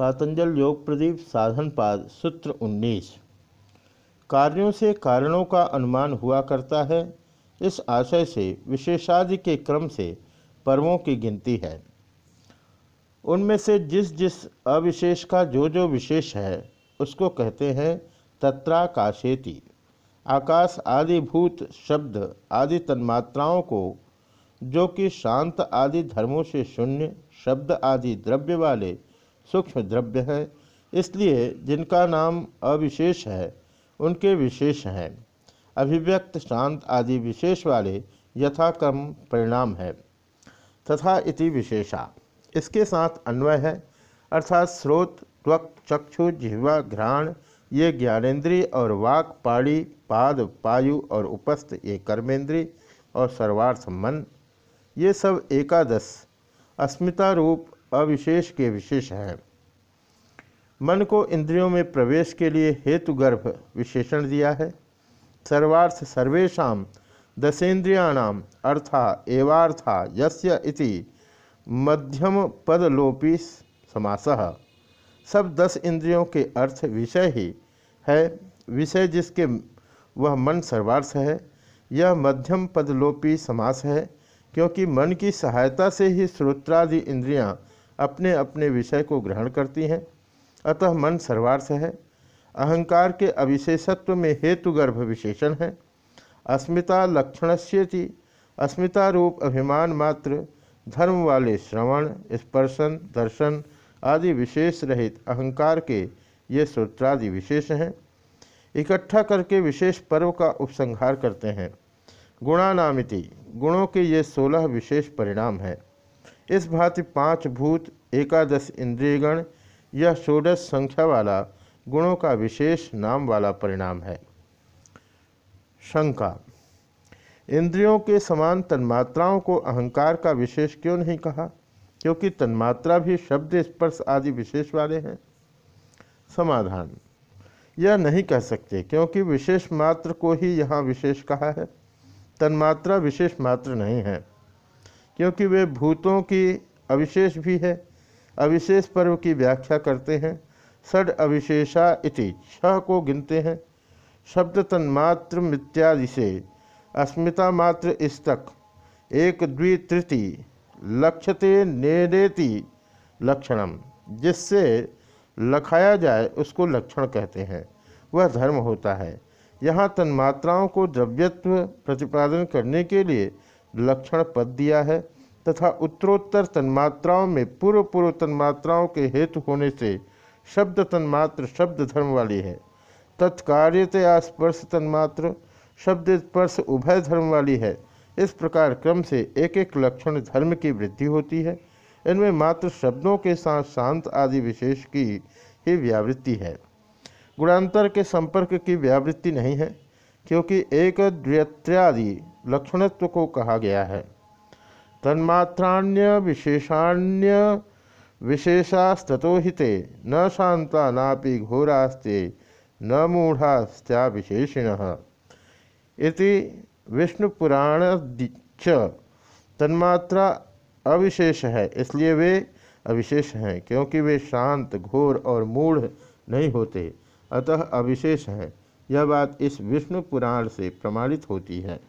पातंजल योग प्रदीप साधनपाद सूत्र 19 कार्यों से कारणों का अनुमान हुआ करता है। इस आशय से, विशेषादि के क्रम से पर्वों की गिनती है। उनमें से जिस जिस अविशेष का जो जो विशेष है, उसको कहते हैं तत्राकाशेति। आकाश आदि भूत, शब्द आदि तन्मात्राओं को, जो कि शांत आदि धर्मों से शून्य, शब्द आदि द्रव्य वाले सूक्ष्म द्रव्य है, इसलिए जिनका नाम अविशेष है, उनके विशेष हैं। अभिव्यक्त शांत आदि विशेष वाले यथाक्रम परिणाम है, तथा इति विशेषा। इसके साथ अन्वय है, अर्थात स्रोत, त्वक, चक्षु, जिह्वा, घ्राण, ये ज्ञानेन्द्रीय और वाक पाड़ी पाद, पायु और उपस्थ, ये कर्मेंद्रीय और सर्वार्थ मन ये सब एकादश, अस्मिता रूप अविशेष के विशेष हैं। मन को इंद्रियों में प्रवेश के लिए हेतु गर्भ विशेषण दिया है। सर्वार्थ सर्वेशा दशेन्द्रियाणाम अर्था एवार्था यस्य इति मध्यम पदलोपी समास। सब दस इंद्रियों के अर्थ विषय ही है। विषय जिसके वह मन सर्वार्थ है, यह मध्यम पदलोपी समास है, क्योंकि मन की सहायता से ही श्रोत्रादि इंद्रियाँ अपने अपने विषय को ग्रहण करती हैं। अतः मन सर्वार्थ है। अहंकार के अविशेषत्व में हेतुगर्भ विशेषण है। अस्मिता लक्षणस्यति। अस्मिता रूप अभिमान मात्र। धर्म वाले श्रवण, स्पर्शन, दर्शन आदि विशेष रहित अहंकार के ये सूत्रादि विशेष हैं। इकट्ठा करके विशेष पर्व का उपसंहार करते हैं। गुणानामिति। गुणों के ये सोलह विशेष परिणाम हैं। इस भांति पाँच भूत, एकादश इंद्रियगण, यह षोडश संख्या वाला गुणों का विशेष नाम वाला परिणाम है। शंका। इंद्रियों के समान तन्मात्राओं को अहंकार का विशेष क्यों नहीं कहा? क्योंकि तन्मात्रा भी शब्द स्पर्श आदि विशेष वाले हैं। समाधान। यह नहीं कह सकते, क्योंकि विशेष मात्र को ही यहाँ विशेष कहा है। तन्मात्रा विशेष मात्र नहीं है। क्योंकि वे भूतों की अविशेष भी है। अविशेष पर्व की व्याख्या करते हैं। षड अविशेषा इति, छह को गिनते हैं। शब्द तन्मात्र मित्यादि से, अस्मिता मात्र इस तक। एक द्वितृति लक्ष्यते नेति लक्षणम, जिससे लखाया जाए उसको लक्षण कहते हैं। वह धर्म होता है। यहाँ तन्मात्राओं को द्रव्यत्व प्रतिपादन करने के लिए लक्षण पद दिया है तथा उत्तरोत्तर तन्मात्राओं में पूर्व पूर्व तन्मात्राओं के हेतु होने से शब्द तन्मात्र शब्द धर्म वाली है। तत्कार्यतया स्पर्श तन्मात्र शब्द स्पर्श उभय धर्म वाली है। इस प्रकार क्रम से एक एक लक्षण धर्म की वृद्धि होती है। इनमें मात्र शब्दों के साथ शांत आदि विशेष की ही व्यावृत्ति है। गुणांतर के संपर्क की व्यावृत्ति नहीं है, क्योंकि एक द्व्यत्र्यादि लक्षणत्व को कहा गया है। तन्मात्राण्य विशेषाण्य विशेषास्तो हिते न शांता नापि घोरास्ते, न मूढ़ास्त्या विशेषिण। इति विष्णुपुराण तन्मात्रा अविशेष है, इसलिए वे अविशेष हैं, क्योंकि वे शांत, घोर और मूढ़ नहीं होते, अतः अविशेष हैं। यह बात इस विष्णु पुराण से प्रमाणित होती है।